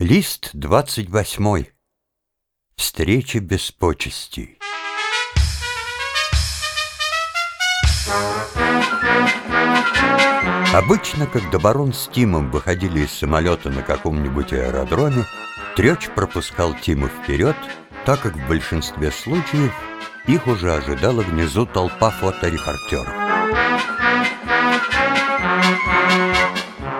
Лист двадцать восьмой. Встреча без почестей. Обычно, когда барон с Тимом выходили из самолета на каком-нибудь аэродроме, Трёч пропускал Тима вперед, так как в большинстве случаев их уже ожидала внизу толпа фоторепортеров.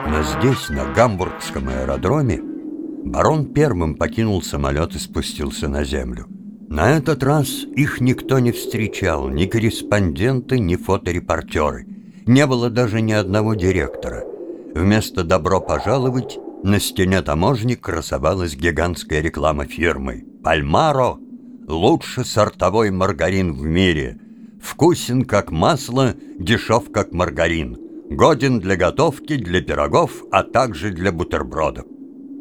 Но здесь, на Гамбургском аэродроме, барон первым покинул самолет и спустился на землю. На этот раз их никто не встречал, ни корреспонденты, ни фоторепортеры. Не было даже ни одного директора. Вместо «добро пожаловать» на стене таможни красовалась гигантская реклама фирмы «Пальмаро» — лучший сортовой маргарин в мире. Вкусен, как масло, дешев, как маргарин. Годен для готовки, для пирогов, а также для бутербродов.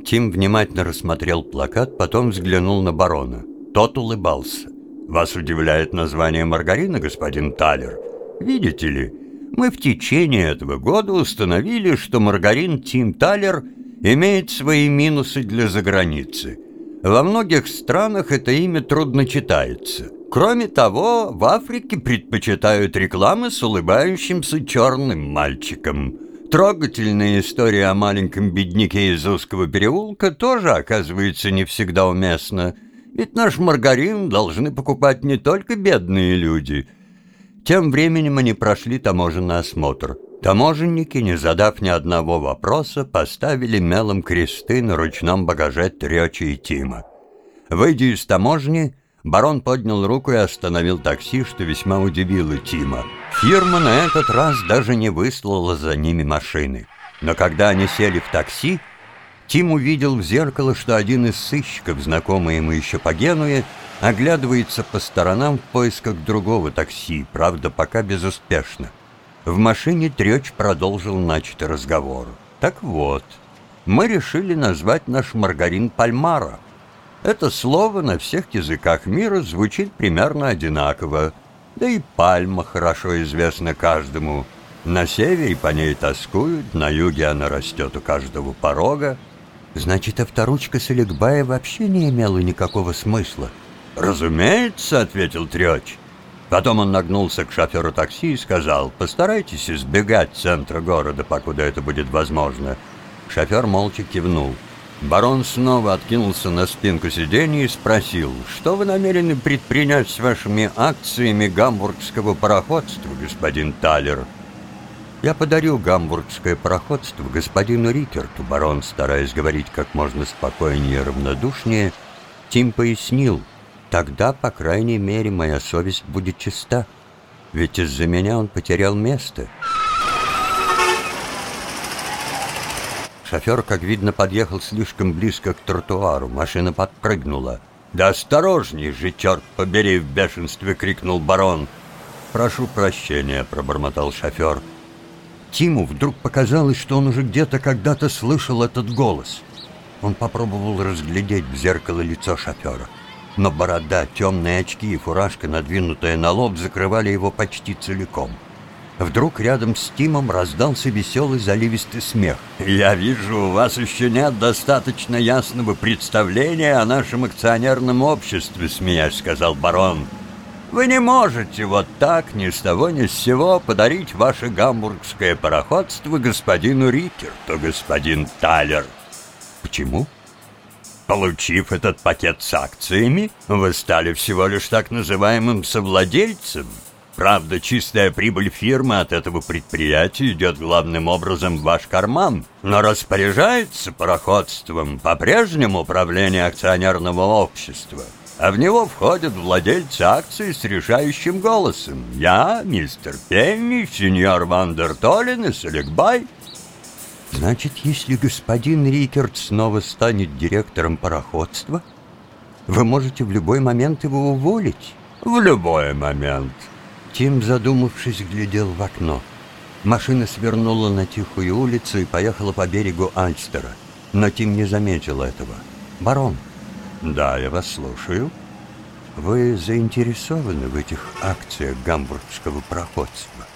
Тим внимательно рассмотрел плакат, потом взглянул на барона. Тот улыбался. «Вас удивляет название маргарина, господин Талер? Видите ли, мы в течение этого года установили, что маргарин Тим Талер имеет свои минусы для заграницы. Во многих странах это имя трудно читается. Кроме того, в Африке предпочитают рекламы с улыбающимся черным мальчиком». Трогательная история о маленьком бедняке из узкого переулка тоже оказывается не всегда уместна. Ведь наш маргарин должны покупать не только бедные люди. Тем временем они прошли таможенный осмотр. Таможенники, не задав ни одного вопроса, поставили мелом кресты на ручном багаже Трёча и Тима. Выйдя из таможни, барон поднял руку и остановил такси, что весьма удивило Тима. Фирма на этот раз даже не выслала за ними машины. Но когда они сели в такси, Тим увидел в зеркало, что один из сыщиков, знакомый ему еще по Генуе, оглядывается по сторонам в поисках другого такси, правда, пока безуспешно. В машине Трёч продолжил начатый разговор. «Так вот, мы решили назвать наш маргарин Пальмара. Это слово на всех языках мира звучит примерно одинаково — да и пальма хорошо известна каждому. На севере по ней тоскуют, на юге она растет у каждого порога. Значит, авторучка Саликбая вообще не имела никакого смысла. «Разумеется», — ответил Трёч. Потом он нагнулся к шоферу такси и сказал, «Постарайтесь избегать центра города, покуда это будет возможно». Шофер молча кивнул. Барон снова откинулся на спинку сиденья и спросил, что вы намерены предпринять с вашими акциями гамбургского пароходства, господин Талер? Я подарю гамбургское пароходство господину Рикерту, барон, стараясь говорить как можно спокойнее и равнодушнее, Тим пояснил, тогда, по крайней мере, моя совесть будет чиста, ведь из-за меня он потерял место». Шофер, как видно, подъехал слишком близко к тротуару. Машина подпрыгнула. «Да осторожней же, черт побери!» — в бешенстве крикнул барон. «Прошу прощения», — пробормотал шофер. Тиму вдруг показалось, что он уже где-то когда-то слышал этот голос. Он попробовал разглядеть в зеркало лицо шофера. Но борода, темные очки и фуражка, надвинутая на лоб, закрывали его почти целиком. — Вдруг рядом с Тимом раздался веселый заливистый смех. «Я вижу, у вас еще нет достаточно ясного представления о нашем акционерном обществе», — смеясь сказал барон. «Вы не можете вот так, ни с того ни с сего, подарить ваше гамбургское пароходство господину Рикерту, господин Талер». «Почему?» Получив этот пакет с акциями, вы стали всего лишь так называемым совладельцем. Правда, чистая прибыль фирмы от этого предприятия идет главным образом в ваш карман, но распоряжается пароходством по-прежнему управление акционерного общества, а в него входят владельцы акций с решающим голосом. Я, мистер Пенни, сеньор Вандер Толлин и Селекбай. Значит, если господин Рикерт снова станет директором пароходства, вы можете в любой момент его уволить? В любой момент. Тим, задумавшись, глядел в окно. Машина свернула на тихую улицу и поехала по берегу Альстера. Но Тим не заметил этого. «Барон». «Да, я вас слушаю». «Вы заинтересованы в этих акциях гамбургского проходства?»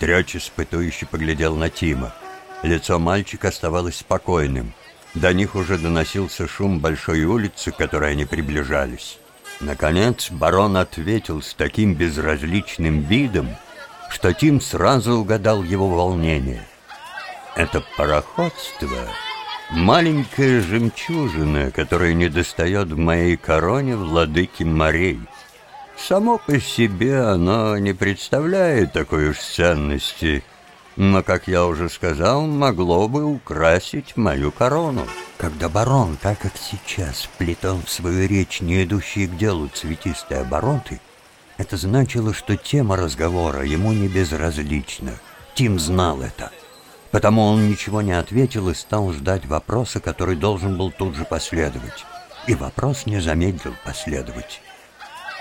Трёч испытующе поглядел на Тима. Лицо мальчика оставалось спокойным. До них уже доносился шум большой улицы, к которой они приближались. Наконец барон ответил с таким безразличным видом, что Тим сразу угадал его волнение. Это пароходство — маленькая жемчужина, которая недостает в моей короне владыки морей. Само по себе оно не представляет такой уж ценности — но, как я уже сказал, могло бы украсить мою корону. Когда барон, так как сейчас, вплетал в свою речь не идущие к делу цветистые обороты, это значило, что тема разговора ему не безразлична. Тим знал это. Потому он ничего не ответил и стал ждать вопроса, который должен был тут же последовать. И вопрос не замедлил последовать.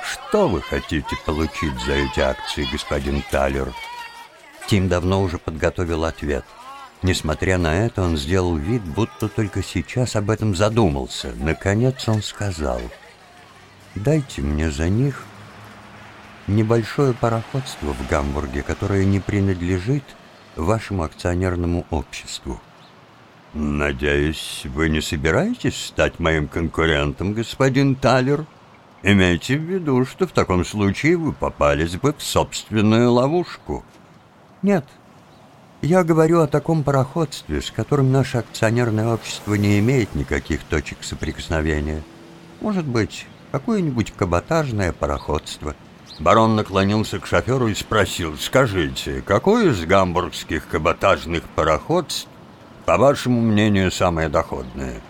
«Что вы хотите получить за эти акции, господин Талер?» Тим давно уже подготовил ответ. Несмотря на это, он сделал вид, будто только сейчас об этом задумался. Наконец он сказал, «Дайте мне за них небольшое пароходство в Гамбурге, которое не принадлежит вашему акционерному обществу». «Надеюсь, вы не собираетесь стать моим конкурентом, господин Талер? Имейте в виду, что в таком случае вы попались бы в собственную ловушку». Нет. Я говорю о таком пароходстве, с которым наше акционерное общество не имеет никаких точек соприкосновения. Может быть, какое-нибудь каботажное пароходство. Барон наклонился к шоферу и спросил, «Скажите, какой из гамбургских каботажных пароходств, по вашему мнению, самое доходное?»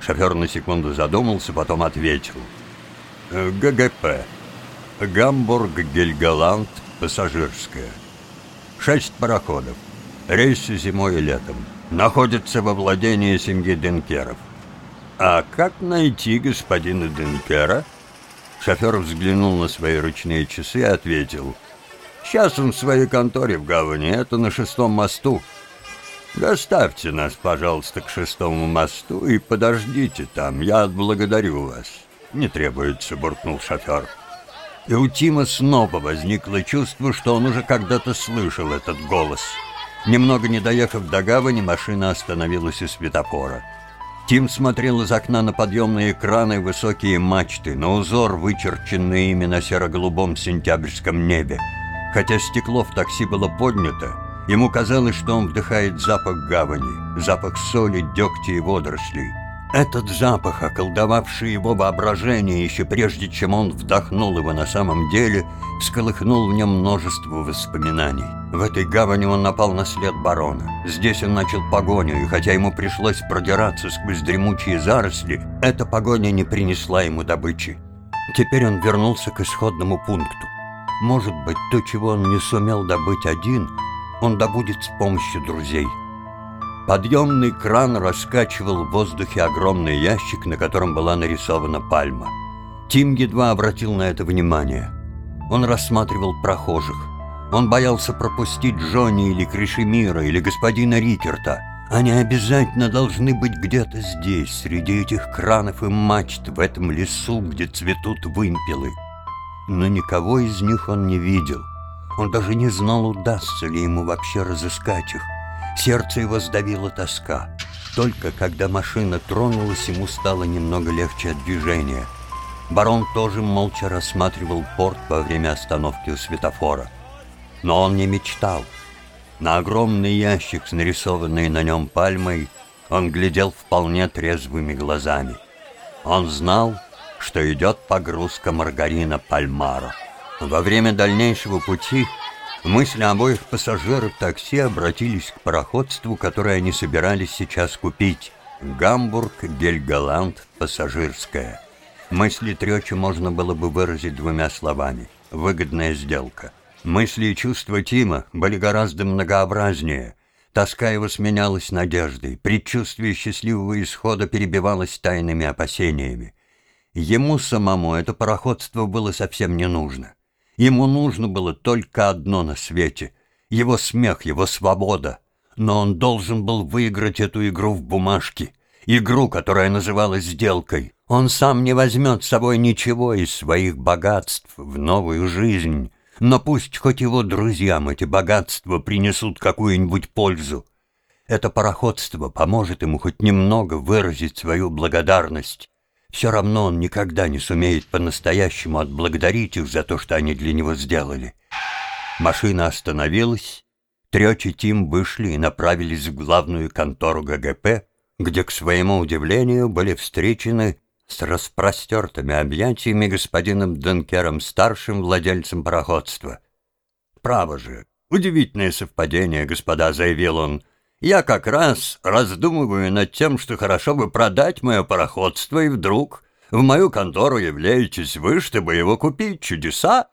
Шофер на секунду задумался, потом ответил, «ГГП. Гамбург-Гельголанд. Пассажирская». Шесть пароходов. Рейсы зимой и летом. Находятся во владении семьи Денкеров. А как найти господина Денкера? Шофер взглянул на свои ручные часы и ответил. Сейчас он в своей конторе в гавани, это на шестом мосту. Доставьте нас, пожалуйста, к шестому мосту и подождите там, я отблагодарю вас. Не требуется, буркнул шофер. И у Тима снова возникло чувство, что он уже когда-то слышал этот голос. Немного не доехав до гавани, машина остановилась у светофора. Тим смотрел из окна на подъемные экраны высокие мачты, на узор, вычерченный ими на серо-голубом сентябрьском небе. Хотя стекло в такси было поднято, ему казалось, что он вдыхает запах гавани, запах соли, дегтя и водорослей. Этот запах, околдовавший его воображение еще прежде, чем он вдохнул его на самом деле, всколыхнул в нем множество воспоминаний. В этой гавани он напал на след барона. Здесь он начал погоню, и хотя ему пришлось продираться сквозь дремучие заросли, эта погоня не принесла ему добычи. Теперь он вернулся к исходному пункту. Может быть, то, чего он не сумел добыть один, он добудет с помощью друзей – Подъемный кран раскачивал в воздухе огромный ящик, на котором была нарисована пальма. Тим едва обратил на это внимание. Он рассматривал прохожих. Он боялся пропустить Джонни или Кришемира, или господина Рикерта. Они обязательно должны быть где-то здесь, среди этих кранов и мачт, в этом лесу, где цветут вымпелы. Но никого из них он не видел. Он даже не знал, удастся ли ему вообще разыскать их. Сердце его сдавила тоска. Только когда машина тронулась, ему стало немного легче от движения. Барон тоже молча рассматривал порт во время остановки у светофора. Но он не мечтал. На огромный ящик с нарисованной на нем пальмой он глядел вполне трезвыми глазами. Он знал, что идет погрузка маргарина Пальмара. Во время дальнейшего пути Мысли обоих пассажиров такси обратились к пароходству, которое они собирались сейчас купить. Гамбург, Гельголанд, пассажирская. Мысли Трёча можно было бы выразить двумя словами. Выгодная сделка. Мысли и чувства Тима были гораздо многообразнее. Тоска его сменялась надеждой, предчувствие счастливого исхода перебивалось тайными опасениями. Ему самому это пароходство было совсем не нужно. Ему нужно было только одно на свете — его смех, его свобода. Но он должен был выиграть эту игру в бумажке, игру, которая называлась сделкой. Он сам не возьмет с собой ничего из своих богатств в новую жизнь, но пусть хоть его друзьям эти богатства принесут какую-нибудь пользу. Это пароходство поможет ему хоть немного выразить свою благодарность. Все равно он никогда не сумеет по-настоящему отблагодарить их за то, что они для него сделали. Машина остановилась, Трёч Тим вышли и направились в главную контору ГГП, где, к своему удивлению, были встречены с распростертыми объятиями господином Денкером-старшим владельцем пароходства. «Право же, удивительное совпадение, господа», — заявил он. «Я как раз раздумываю над тем, что хорошо бы продать мое пароходство, и вдруг в мою контору являетесь вы, чтобы его купить. Чудеса!»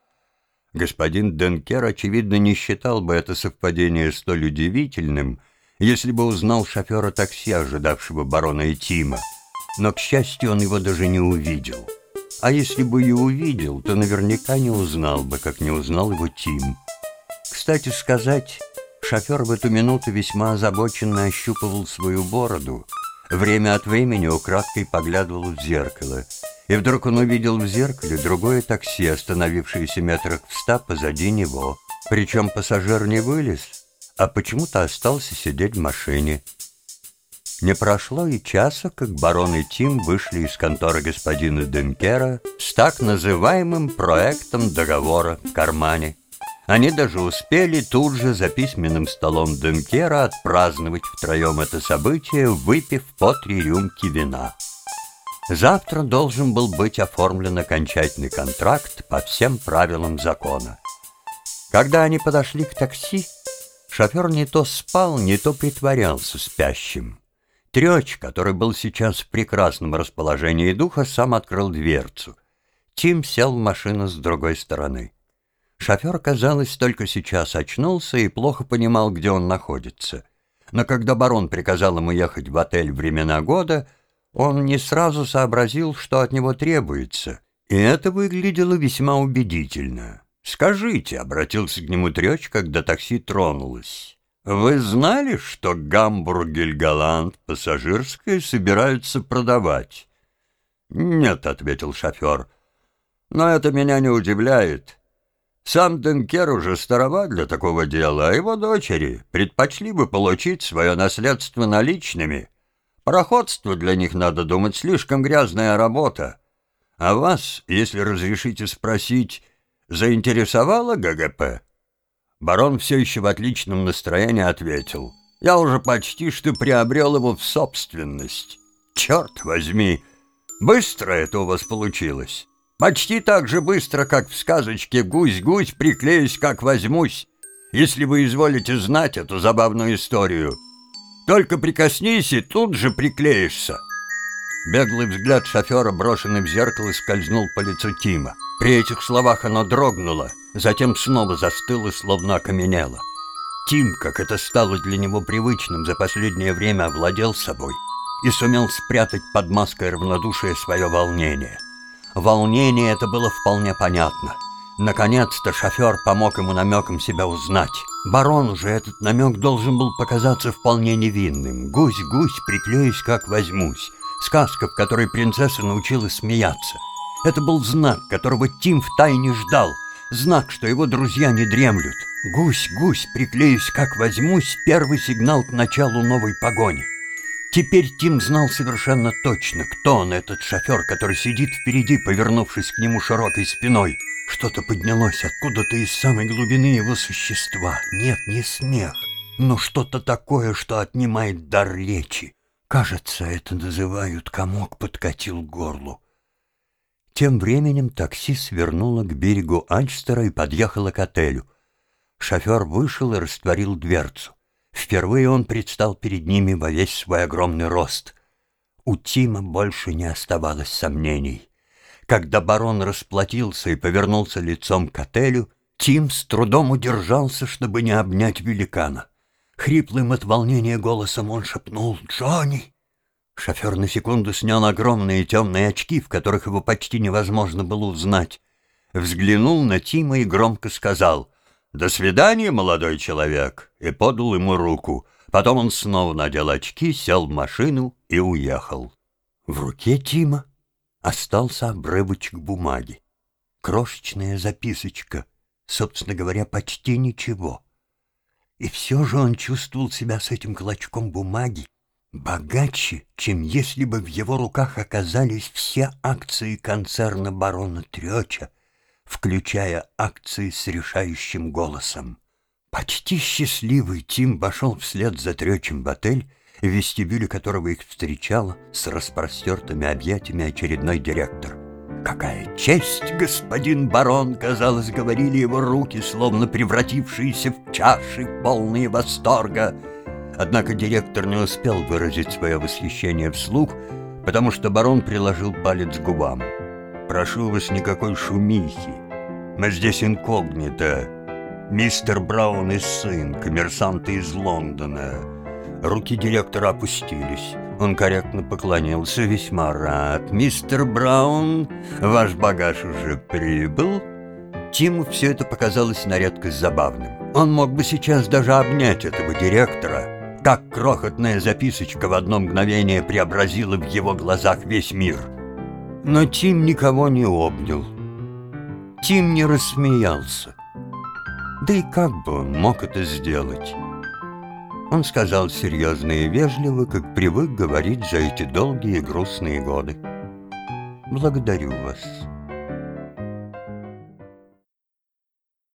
Господин Денкер, очевидно, не считал бы это совпадение столь удивительным, если бы узнал шофера такси, ожидавшего барона и Тима. Но, к счастью, он его даже не увидел. А если бы и увидел, то наверняка не узнал бы, как не узнал его Тим. Кстати сказать, шофер в эту минуту весьма озабоченно ощупывал свою бороду. Время от времени украдкой поглядывал в зеркало — и вдруг он увидел в зеркале другое такси, остановившееся метрах в ста позади него. Причем пассажир не вылез, а почему-то остался сидеть в машине. Не прошло и часа, как барон и Тим вышли из конторы господина Денкера с так называемым проектом договора в кармане. Они даже успели тут же за письменным столом Денкера отпраздновать втроем это событие, выпив по три рюмки вина. Завтра должен был быть оформлен окончательный контракт по всем правилам закона. Когда они подошли к такси, шофер не то спал, не то притворялся спящим. Трёч, который был сейчас в прекрасном расположении духа, сам открыл дверцу. Тим сел в машину с другой стороны. Шофер, казалось, только сейчас очнулся и плохо понимал, где он находится. Но когда барон приказал ему ехать в отель «Времена года», он не сразу сообразил, что от него требуется, и это выглядело весьма убедительно. «Скажите», — обратился к нему Трёч, когда такси тронулось, «вы знали, что Гамбург-Гельголанд пассажирское собираются продавать?» «Нет», — ответил шофер, — «но это меня не удивляет». Сам Денкер уже староват для такого дела, а его дочери предпочли бы получить свое наследство наличными, Пароходство для них, надо думать, слишком грязная работа. А вас, если разрешите спросить, заинтересовало ГГП?» Барон все еще в отличном настроении ответил. «Я уже почти что приобрел его в собственность. Черт возьми, быстро это у вас получилось. Почти так же быстро, как в сказочке «Гусь-гусь, приклеюсь, как возьмусь». Если вы изволите знать эту забавную историю — только прикоснись и тут же приклеишься. Беглый взгляд шофера, брошенный в зеркало, скользнул по лицу Тима. При этих словах оно дрогнуло, затем снова застыло, словно окаменело. Тим, как это стало для него привычным, за последнее время овладел собой и сумел спрятать под маской равнодушия свое волнение. Волнение это было вполне понятно. Наконец-то шофер помог ему намеком себя узнать. Барону же этот намек должен был показаться вполне невинным. «Гусь-гусь, приклеюсь, как возьмусь». Сказка, в которой принцесса научилась смеяться. Это был знак, которого Тим втайне ждал. Знак, что его друзья не дремлют. «Гусь-гусь, приклеюсь, как возьмусь» — первый сигнал к началу новой погони. Теперь Тим знал совершенно точно, кто он, этот шофер, который сидит впереди, повернувшись к нему широкой спиной. Что-то поднялось откуда-то из самой глубины его существа. Нет, не смех, но что-то такое, что отнимает дар речи. Кажется, это называют «комок подкатил к горлу». Тем временем такси свернуло к берегу Альстера и подъехало к отелю. Шофер вышел и растворил дверцу. Впервые он предстал перед ними во весь свой огромный рост. У Тима больше не оставалось сомнений. Когда барон расплатился и повернулся лицом к отелю, Тим с трудом удержался, чтобы не обнять великана. Хриплым от волнения голосом он шепнул «Джонни!». Шофер на секунду снял огромные темные очки, в которых его почти невозможно было узнать. Взглянул на Тима и громко сказал «До свидания, молодой человек!» И подал ему руку. Потом он снова надел очки, сел в машину и уехал. В руке Тима остался обрывочек бумаги. Крошечная записочка, собственно говоря, почти ничего. И все же он чувствовал себя с этим клочком бумаги богаче, чем если бы в его руках оказались все акции концерна барона Трёча, включая акции с решающим голосом. Почти счастливый Тим вошел вслед за Трёчем в отель, в вестибюле которого их встречала с распростертыми объятиями очередной директор. «Какая честь, господин барон!» — казалось, говорили его руки, словно превратившиеся в чаши, полные восторга. Однако директор не успел выразить свое восхищение вслух, потому что барон приложил палец к губам. «Прошу вас, никакой шумихи. Мы здесь инкогнито. Мистер Браун и сын, коммерсанты из Лондона». Руки директора опустились. Он корректно поклонился, весьма рад. «Мистер Браун, ваш багаж уже прибыл?» Тиму все это показалось на редкость забавным. Он мог бы сейчас даже обнять этого директора. Так крохотная записочка в одно мгновение преобразила в его глазах весь мир. Но Тим никого не обнял. Тим не рассмеялся. Да и как бы он мог это сделать? Он сказал серьезно и вежливо, как привык говорить за эти долгие и грустные годы. «Благодарю вас».